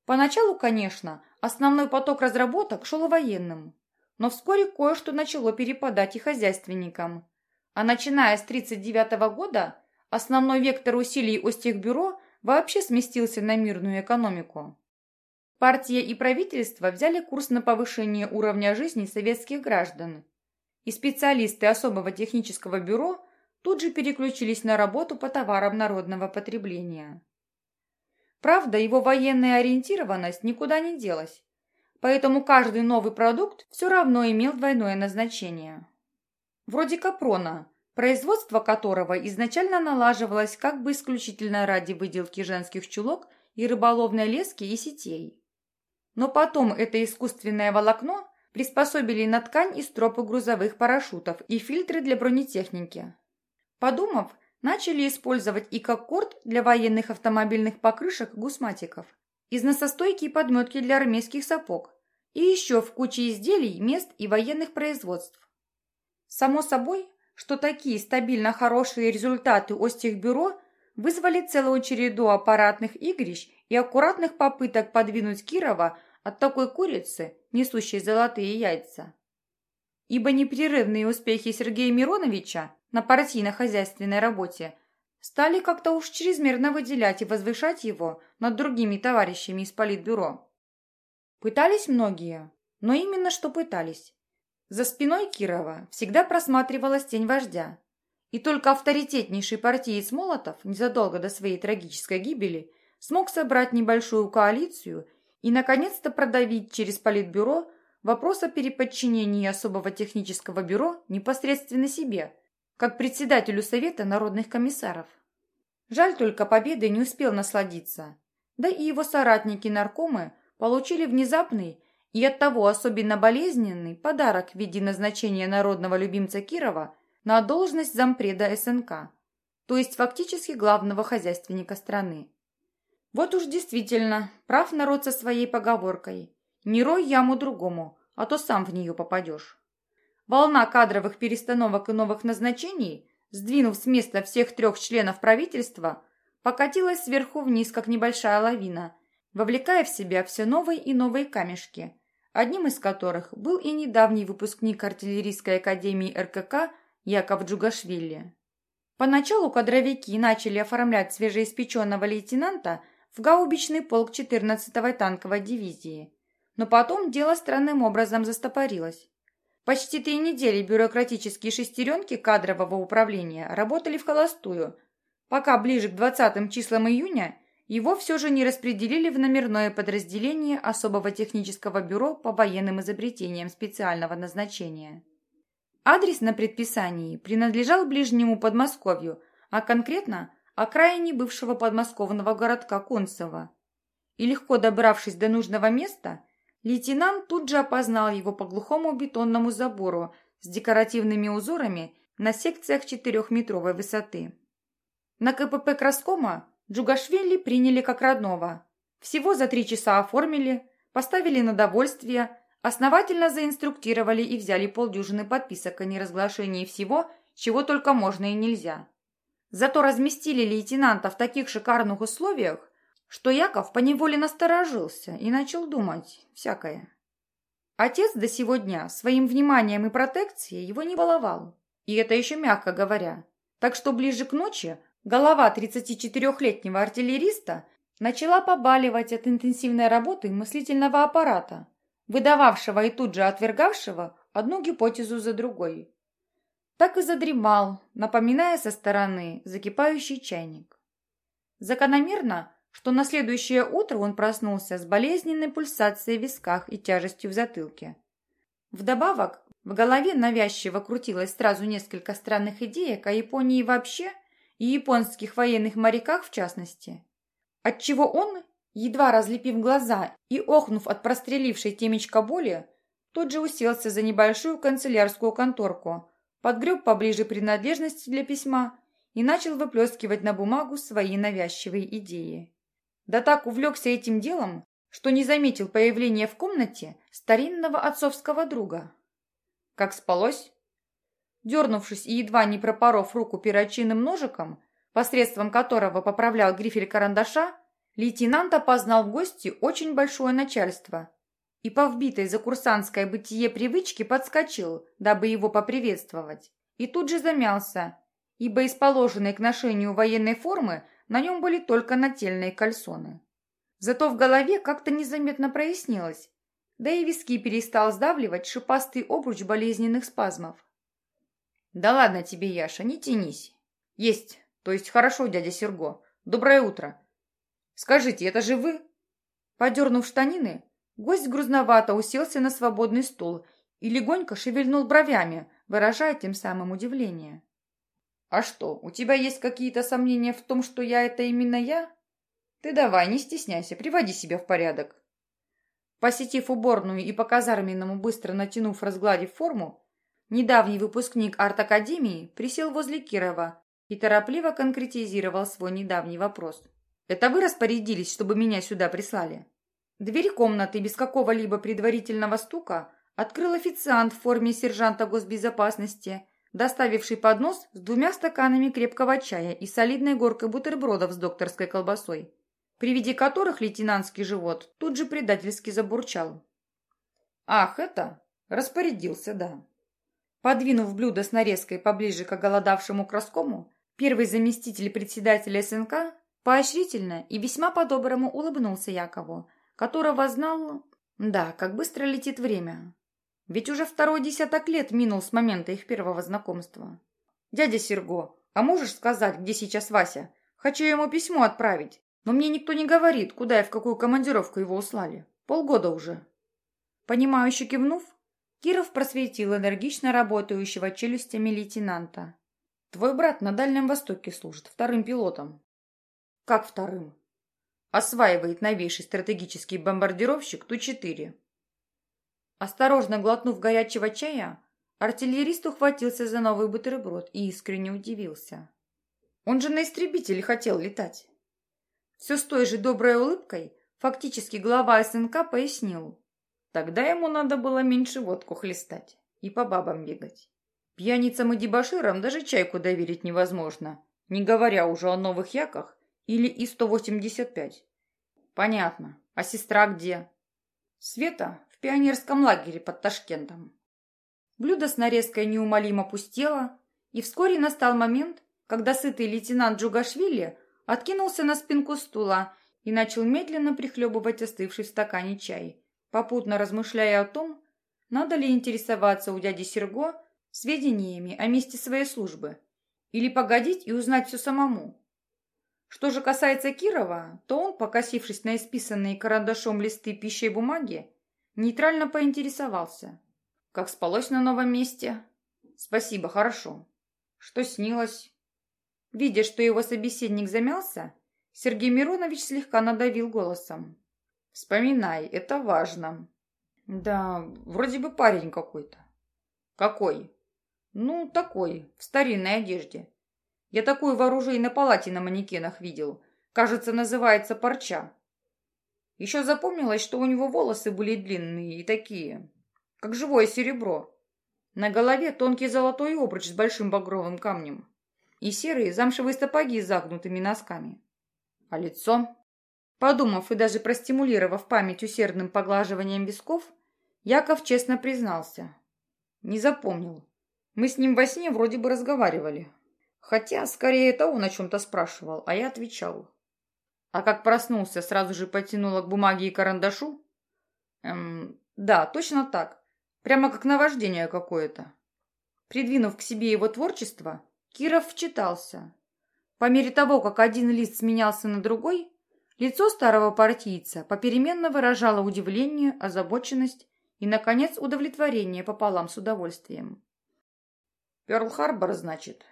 Поначалу, конечно, основной поток разработок шел военным, но вскоре кое-что начало перепадать и хозяйственникам. А начиная с 1939 года основной вектор усилий Остехбюро вообще сместился на мирную экономику. Партия и правительство взяли курс на повышение уровня жизни советских граждан, и специалисты особого технического бюро тут же переключились на работу по товарам народного потребления. Правда, его военная ориентированность никуда не делась, поэтому каждый новый продукт все равно имел двойное назначение. Вроде капрона, производство которого изначально налаживалось как бы исключительно ради выделки женских чулок и рыболовной лески и сетей. Но потом это искусственное волокно приспособили на ткань и стропы грузовых парашютов и фильтры для бронетехники. Подумав, начали использовать и как корт для военных автомобильных покрышек гусматиков, износостойки и подметки для армейских сапог и еще в куче изделий, мест и военных производств. Само собой, что такие стабильно хорошие результаты Остехбюро вызвали целую череду аппаратных игрищ и аккуратных попыток подвинуть Кирова от такой курицы, несущей золотые яйца. Ибо непрерывные успехи Сергея Мироновича на партийно-хозяйственной работе стали как-то уж чрезмерно выделять и возвышать его над другими товарищами из политбюро. Пытались многие, но именно что пытались. За спиной Кирова всегда просматривалась тень вождя, и только авторитетнейший партиец Молотов незадолго до своей трагической гибели смог собрать небольшую коалицию и, наконец-то, продавить через Политбюро вопрос о переподчинении особого технического бюро непосредственно себе, как председателю Совета народных комиссаров. Жаль только победой не успел насладиться, да и его соратники-наркомы получили внезапный и оттого особенно болезненный подарок в виде назначения народного любимца Кирова на должность зампреда СНК, то есть фактически главного хозяйственника страны. Вот уж действительно, прав народ со своей поговоркой. Не рой яму другому, а то сам в нее попадешь. Волна кадровых перестановок и новых назначений, сдвинув с места всех трех членов правительства, покатилась сверху вниз, как небольшая лавина, вовлекая в себя все новые и новые камешки, одним из которых был и недавний выпускник артиллерийской академии РКК Яков Джугашвили. Поначалу кадровики начали оформлять свежеиспеченного лейтенанта – в гаубичный полк 14-й танковой дивизии. Но потом дело странным образом застопорилось. Почти три недели бюрократические шестеренки кадрового управления работали в холостую, пока ближе к 20 числам июня его все же не распределили в номерное подразделение особого технического бюро по военным изобретениям специального назначения. Адрес на предписании принадлежал ближнему Подмосковью, а конкретно окраине бывшего подмосковного городка Концево. И легко добравшись до нужного места, лейтенант тут же опознал его по глухому бетонному забору с декоративными узорами на секциях четырехметровой высоты. На КПП Краскома Джугашвили приняли как родного. Всего за три часа оформили, поставили на довольствие, основательно заинструктировали и взяли полдюжины подписок о неразглашении всего, чего только можно и нельзя. Зато разместили лейтенанта в таких шикарных условиях, что Яков поневоле насторожился и начал думать всякое. Отец до сего дня своим вниманием и протекцией его не баловал, и это еще мягко говоря. Так что ближе к ночи голова 34-летнего артиллериста начала побаливать от интенсивной работы мыслительного аппарата, выдававшего и тут же отвергавшего одну гипотезу за другой так и задремал, напоминая со стороны закипающий чайник. Закономерно, что на следующее утро он проснулся с болезненной пульсацией в висках и тяжестью в затылке. Вдобавок, в голове навязчиво крутилось сразу несколько странных идеек о Японии вообще и японских военных моряках в частности, отчего он, едва разлепив глаза и охнув от прострелившей темечка боли, тут же уселся за небольшую канцелярскую конторку, подгреб поближе принадлежности для письма и начал выплескивать на бумагу свои навязчивые идеи. Да так увлекся этим делом, что не заметил появления в комнате старинного отцовского друга. Как спалось? Дернувшись и едва не пропоров руку перочинным ножиком, посредством которого поправлял грифель карандаша, лейтенант опознал в гости очень большое начальство и по вбитой за курсантское бытие привычке подскочил, дабы его поприветствовать. и тут же замялся, ибо из положенной к ношению военной формы на нем были только нательные кальсоны. Зато в голове как-то незаметно прояснилось, да и виски перестал сдавливать шипастый обруч болезненных спазмов. «Да ладно тебе, Яша, не тянись. Есть, то есть хорошо, дядя Серго. Доброе утро. Скажите, это же вы?» Подернув штанины, гость грузновато уселся на свободный стул и легонько шевельнул бровями, выражая тем самым удивление. «А что, у тебя есть какие-то сомнения в том, что я — это именно я? Ты давай, не стесняйся, приводи себя в порядок». Посетив уборную и по казарменному быстро натянув, разгладив форму, недавний выпускник арт-академии присел возле Кирова и торопливо конкретизировал свой недавний вопрос. «Это вы распорядились, чтобы меня сюда прислали?» Дверь комнаты без какого-либо предварительного стука открыл официант в форме сержанта госбезопасности, доставивший поднос с двумя стаканами крепкого чая и солидной горкой бутербродов с докторской колбасой при виде которых лейтенантский живот тут же предательски забурчал. «Ах, это...» Распорядился, да. Подвинув блюдо с нарезкой поближе к оголодавшему краскому, первый заместитель председателя СНК поощрительно и весьма по-доброму улыбнулся Якову, которого знал... Да, как быстро летит время. Ведь уже второй десяток лет минул с момента их первого знакомства. «Дядя Серго, а можешь сказать, где сейчас Вася? Хочу ему письмо отправить. Но мне никто не говорит, куда и в какую командировку его услали. Полгода уже. Понимающе кивнув, Киров просветил энергично работающего челюстями лейтенанта. Твой брат на Дальнем Востоке служит, вторым пилотом. Как вторым? Осваивает новейший стратегический бомбардировщик Ту-4. Осторожно глотнув горячего чая, артиллерист ухватился за новый бутерброд и искренне удивился. Он же на истребителе хотел летать. Все с той же доброй улыбкой фактически глава СНК пояснил. Тогда ему надо было меньше водку хлестать и по бабам бегать. Пьяницам и дебоширам даже чайку доверить невозможно, не говоря уже о новых яках или И-185. Понятно. А сестра где? Света в пионерском лагере под Ташкентом. Блюдо с нарезкой неумолимо пустело, и вскоре настал момент, когда сытый лейтенант Джугашвили откинулся на спинку стула и начал медленно прихлебывать остывший в стакане чай, попутно размышляя о том, надо ли интересоваться у дяди Серго сведениями о месте своей службы или погодить и узнать все самому. Что же касается Кирова, то он, покосившись на исписанные карандашом листы пищи бумаги, нейтрально поинтересовался. Как спалось на новом месте? Спасибо, хорошо. Что снилось? Видя, что его собеседник замялся, Сергей Миронович слегка надавил голосом. «Вспоминай, это важно». «Да, вроде бы парень какой-то». «Какой?» «Ну, такой, в старинной одежде. Я такую в оружейной палате на манекенах видел. Кажется, называется парча. Еще запомнилось, что у него волосы были длинные и такие, как живое серебро. На голове тонкий золотой обруч с большим багровым камнем и серые замшевые сапоги с загнутыми носками. А лицо? Подумав и даже простимулировав память усердным поглаживанием висков, Яков честно признался. Не запомнил. Мы с ним во сне вроде бы разговаривали. Хотя, скорее, это он о чем-то спрашивал, а я отвечал. А как проснулся, сразу же потянула к бумаге и карандашу? Эм, да, точно так. Прямо как наваждение какое-то. Придвинув к себе его творчество, Киров вчитался. По мере того, как один лист сменялся на другой, лицо старого партийца попеременно выражало удивление, озабоченность и, наконец, удовлетворение пополам с удовольствием. «Перл-Харбор, значит?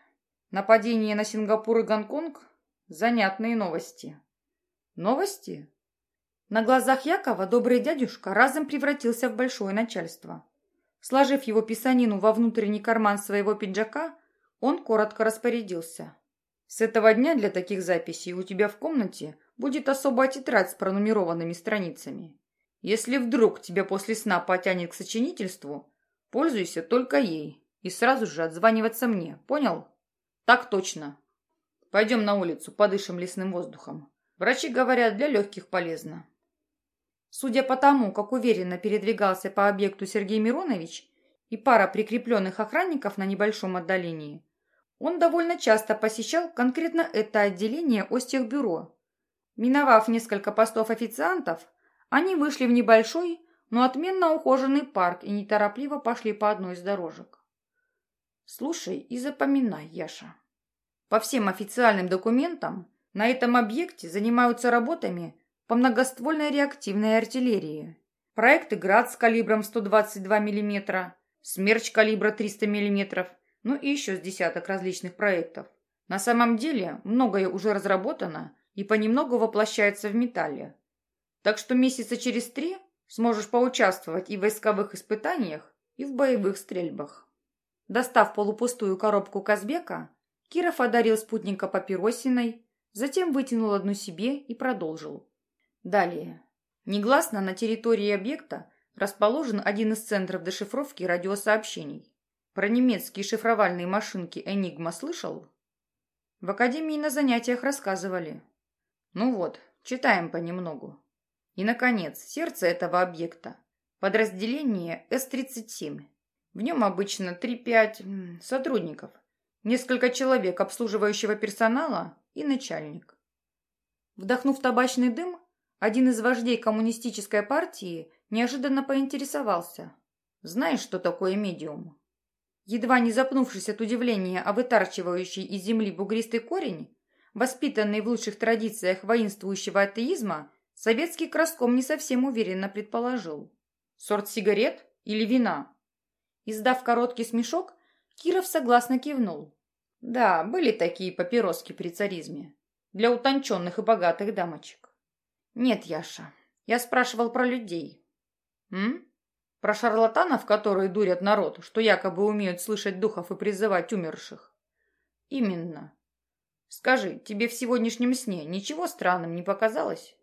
Нападение на Сингапур и Гонконг? Занятные новости». «Новости?» На глазах Якова добрый дядюшка разом превратился в большое начальство. Сложив его писанину во внутренний карман своего пиджака, он коротко распорядился. «С этого дня для таких записей у тебя в комнате будет особая тетрадь с пронумерованными страницами. Если вдруг тебя после сна потянет к сочинительству, пользуйся только ей и сразу же отзваниваться мне, понял? Так точно. Пойдем на улицу, подышим лесным воздухом. Врачи говорят, для легких полезно. Судя по тому, как уверенно передвигался по объекту Сергей Миронович, и пара прикрепленных охранников на небольшом отдалении, он довольно часто посещал конкретно это отделение Остехбюро. Миновав несколько постов официантов, они вышли в небольшой, но отменно ухоженный парк и неторопливо пошли по одной из дорожек. Слушай и запоминай, Яша. По всем официальным документам на этом объекте занимаются работами по многоствольной реактивной артиллерии. Проекты «Град» с калибром 122 мм, «Смерч» калибра 300 мм, ну и еще с десяток различных проектов. На самом деле многое уже разработано и понемногу воплощается в металле. Так что месяца через три сможешь поучаствовать и в войсковых испытаниях, и в боевых стрельбах. Достав полупустую коробку Казбека, Киров одарил спутника папиросиной, затем вытянул одну себе и продолжил. Далее. Негласно на территории объекта расположен один из центров дешифровки радиосообщений. Про немецкие шифровальные машинки «Энигма» слышал? В академии на занятиях рассказывали. Ну вот, читаем понемногу. И, наконец, сердце этого объекта – подразделение С-37. В нем обычно 3-5 сотрудников, несколько человек обслуживающего персонала и начальник. Вдохнув табачный дым, один из вождей коммунистической партии неожиданно поинтересовался. «Знаешь, что такое медиум?» Едва не запнувшись от удивления о вытарчивающей из земли бугристый корень, воспитанный в лучших традициях воинствующего атеизма, Советский краском не совсем уверенно предположил. Сорт сигарет или вина? Издав короткий смешок, Киров согласно кивнул. Да, были такие папироски при царизме. Для утонченных и богатых дамочек. Нет, Яша, я спрашивал про людей. М? Про шарлатанов, которые дурят народ, что якобы умеют слышать духов и призывать умерших? Именно. Скажи, тебе в сегодняшнем сне ничего странным не показалось?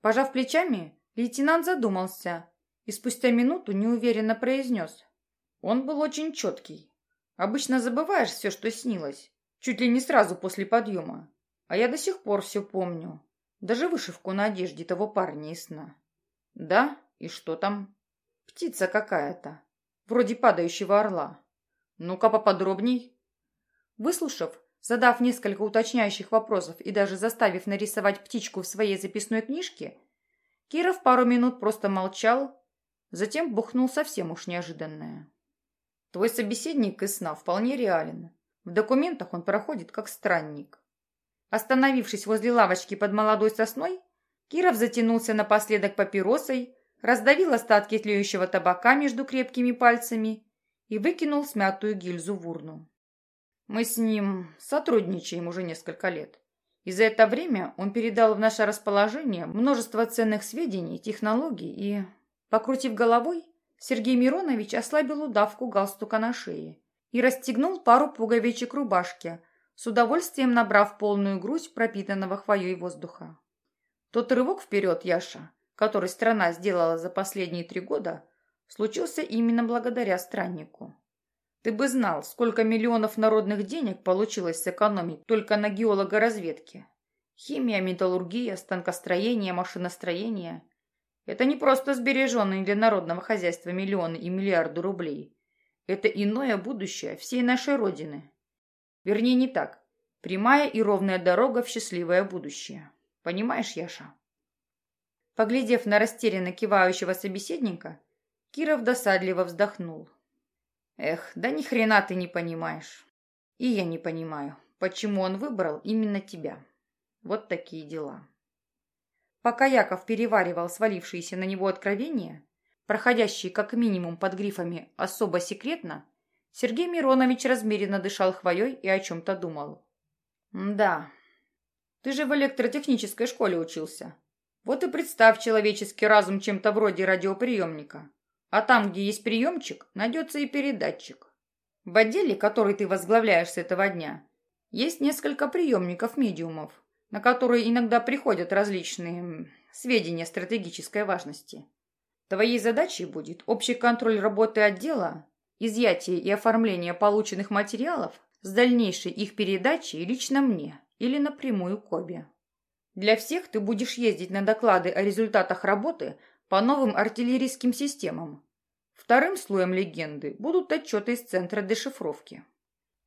Пожав плечами, лейтенант задумался и спустя минуту неуверенно произнес. Он был очень четкий. Обычно забываешь все, что снилось, чуть ли не сразу после подъема. А я до сих пор все помню. Даже вышивку на одежде того парня из сна. Да? И что там? Птица какая-то. Вроде падающего орла. Ну-ка поподробней. Выслушав, Задав несколько уточняющих вопросов и даже заставив нарисовать птичку в своей записной книжке, Киров пару минут просто молчал, затем бухнул совсем уж неожиданное. Твой собеседник из сна вполне реален. В документах он проходит как странник. Остановившись возле лавочки под молодой сосной, Киров затянулся напоследок папиросой, раздавил остатки тлеющего табака между крепкими пальцами и выкинул смятую гильзу в урну. Мы с ним сотрудничаем уже несколько лет. И за это время он передал в наше расположение множество ценных сведений, технологий и... Покрутив головой, Сергей Миронович ослабил удавку галстука на шее и расстегнул пару пуговичек рубашки, с удовольствием набрав полную грудь пропитанного хвоей воздуха. Тот рывок вперед, Яша, который страна сделала за последние три года, случился именно благодаря страннику. Ты бы знал, сколько миллионов народных денег получилось сэкономить только на геологоразведке. Химия, металлургия, станкостроение, машиностроение – это не просто сбереженные для народного хозяйства миллионы и миллиарды рублей. Это иное будущее всей нашей Родины. Вернее, не так. Прямая и ровная дорога в счастливое будущее. Понимаешь, Яша? Поглядев на растерянно кивающего собеседника, Киров досадливо вздохнул. Эх, да ни хрена ты не понимаешь. И я не понимаю, почему он выбрал именно тебя. Вот такие дела. Пока Яков переваривал свалившиеся на него откровения, проходящие как минимум под грифами «особо секретно», Сергей Миронович размеренно дышал хвоей и о чем-то думал. «Да, ты же в электротехнической школе учился. Вот и представь человеческий разум чем-то вроде радиоприемника. А там, где есть приемчик, найдется и передатчик. В отделе, который ты возглавляешь с этого дня, есть несколько приемников медиумов, на которые иногда приходят различные сведения стратегической важности. Твоей задачей будет общий контроль работы отдела, изъятие и оформление полученных материалов с дальнейшей их передачей лично мне или напрямую Кобе. Для всех ты будешь ездить на доклады о результатах работы по новым артиллерийским системам. Вторым слоем легенды будут отчеты из центра дешифровки.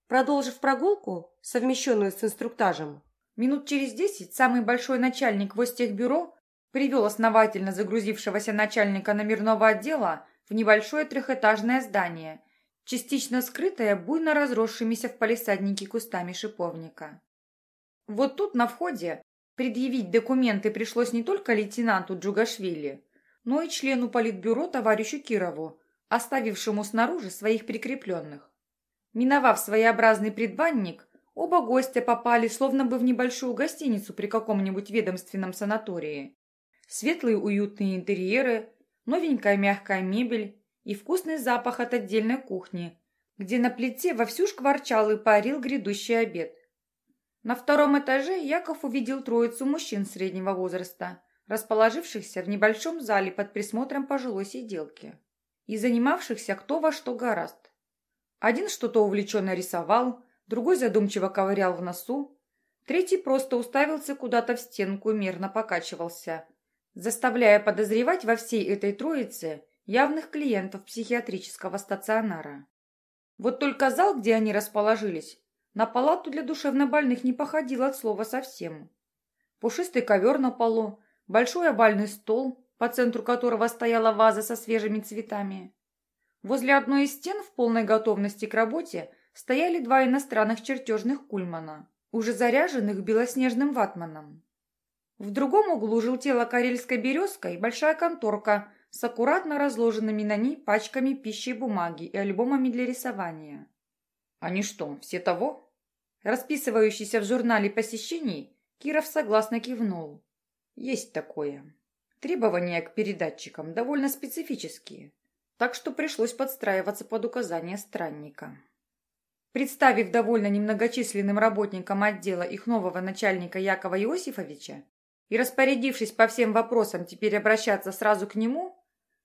Продолжив прогулку, совмещенную с инструктажем, минут через десять самый большой начальник Востехбюро привел основательно загрузившегося начальника номерного отдела в небольшое трехэтажное здание, частично скрытое буйно разросшимися в палисаднике кустами шиповника. Вот тут на входе предъявить документы пришлось не только лейтенанту Джугашвили, но и члену политбюро товарищу Кирову, оставившему снаружи своих прикрепленных. Миновав своеобразный предбанник, оба гостя попали словно бы в небольшую гостиницу при каком-нибудь ведомственном санатории. Светлые уютные интерьеры, новенькая мягкая мебель и вкусный запах от отдельной кухни, где на плите вовсю шкварчал и парил грядущий обед. На втором этаже Яков увидел троицу мужчин среднего возраста, расположившихся в небольшом зале под присмотром пожилой сиделки и занимавшихся кто во что гораст. Один что-то увлеченно рисовал, другой задумчиво ковырял в носу, третий просто уставился куда-то в стенку и мерно покачивался, заставляя подозревать во всей этой троице явных клиентов психиатрического стационара. Вот только зал, где они расположились, на палату для душевнобольных не походил от слова совсем. Пушистый ковер на полу, большой овальный стол, по центру которого стояла ваза со свежими цветами. Возле одной из стен в полной готовности к работе стояли два иностранных чертежных кульмана, уже заряженных белоснежным ватманом. В другом углу желтела карельской березкой большая конторка с аккуратно разложенными на ней пачками пищи и бумаги и альбомами для рисования. «Они что, все того?» Расписывающийся в журнале посещений, Киров согласно кивнул. «Есть такое. Требования к передатчикам довольно специфические, так что пришлось подстраиваться под указания странника». Представив довольно немногочисленным работникам отдела их нового начальника Якова Иосифовича и распорядившись по всем вопросам теперь обращаться сразу к нему,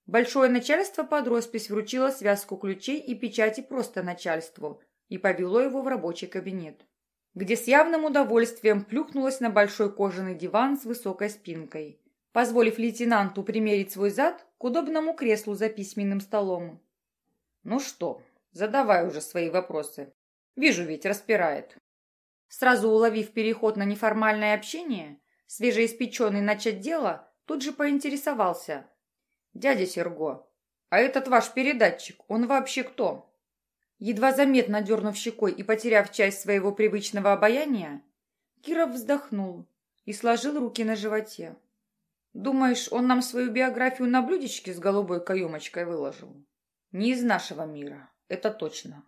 большое начальство под роспись вручило связку ключей и печати просто начальству – и повело его в рабочий кабинет, где с явным удовольствием плюхнулась на большой кожаный диван с высокой спинкой, позволив лейтенанту примерить свой зад к удобному креслу за письменным столом. «Ну что, задавай уже свои вопросы. Вижу ведь, распирает». Сразу уловив переход на неформальное общение, свежеиспеченный начать дело тут же поинтересовался. «Дядя Серго, а этот ваш передатчик, он вообще кто?» Едва заметно дернув щекой и потеряв часть своего привычного обаяния, Киров вздохнул и сложил руки на животе. «Думаешь, он нам свою биографию на блюдечке с голубой каемочкой выложил?» «Не из нашего мира, это точно.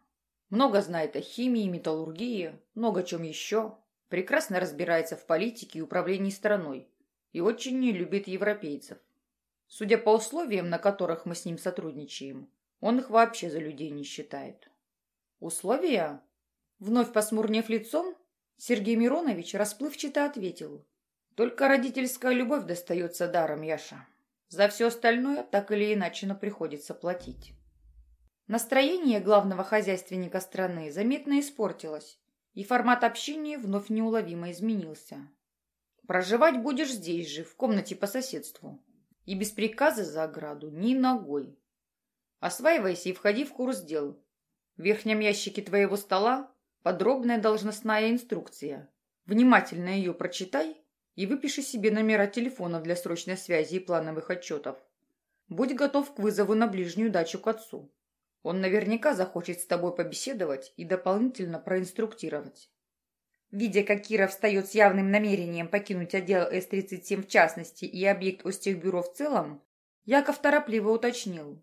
Много знает о химии, металлургии, много чем еще. Прекрасно разбирается в политике и управлении страной. И очень не любит европейцев. Судя по условиям, на которых мы с ним сотрудничаем, он их вообще за людей не считает. «Условия?» Вновь посмурнев лицом, Сергей Миронович расплывчато ответил. «Только родительская любовь достается даром, Яша. За все остальное так или иначе, но приходится платить». Настроение главного хозяйственника страны заметно испортилось, и формат общения вновь неуловимо изменился. «Проживать будешь здесь же, в комнате по соседству, и без приказа за ограду ни ногой. Осваивайся и входи в курс дел, в верхнем ящике твоего стола подробная должностная инструкция. Внимательно ее прочитай и выпиши себе номера телефона для срочной связи и плановых отчетов. Будь готов к вызову на ближнюю дачу к отцу. Он наверняка захочет с тобой побеседовать и дополнительно проинструктировать. Видя, как Кира встает с явным намерением покинуть отдел С-37 в частности и объект Остехбюро в целом, Яков торопливо уточнил.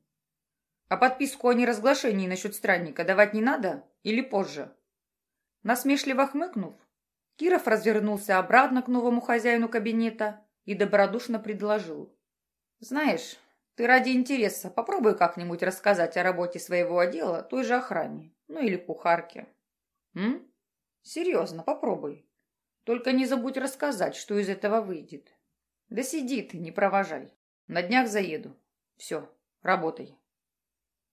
А подписку о неразглашении насчет странника давать не надо или позже? Насмешливо хмыкнув, Киров развернулся обратно к новому хозяину кабинета и добродушно предложил. «Знаешь, ты ради интереса попробуй как-нибудь рассказать о работе своего отдела той же охране, ну или кухарке. М? Серьезно, попробуй. Только не забудь рассказать, что из этого выйдет. Да сиди ты, не провожай. На днях заеду. Все, работай».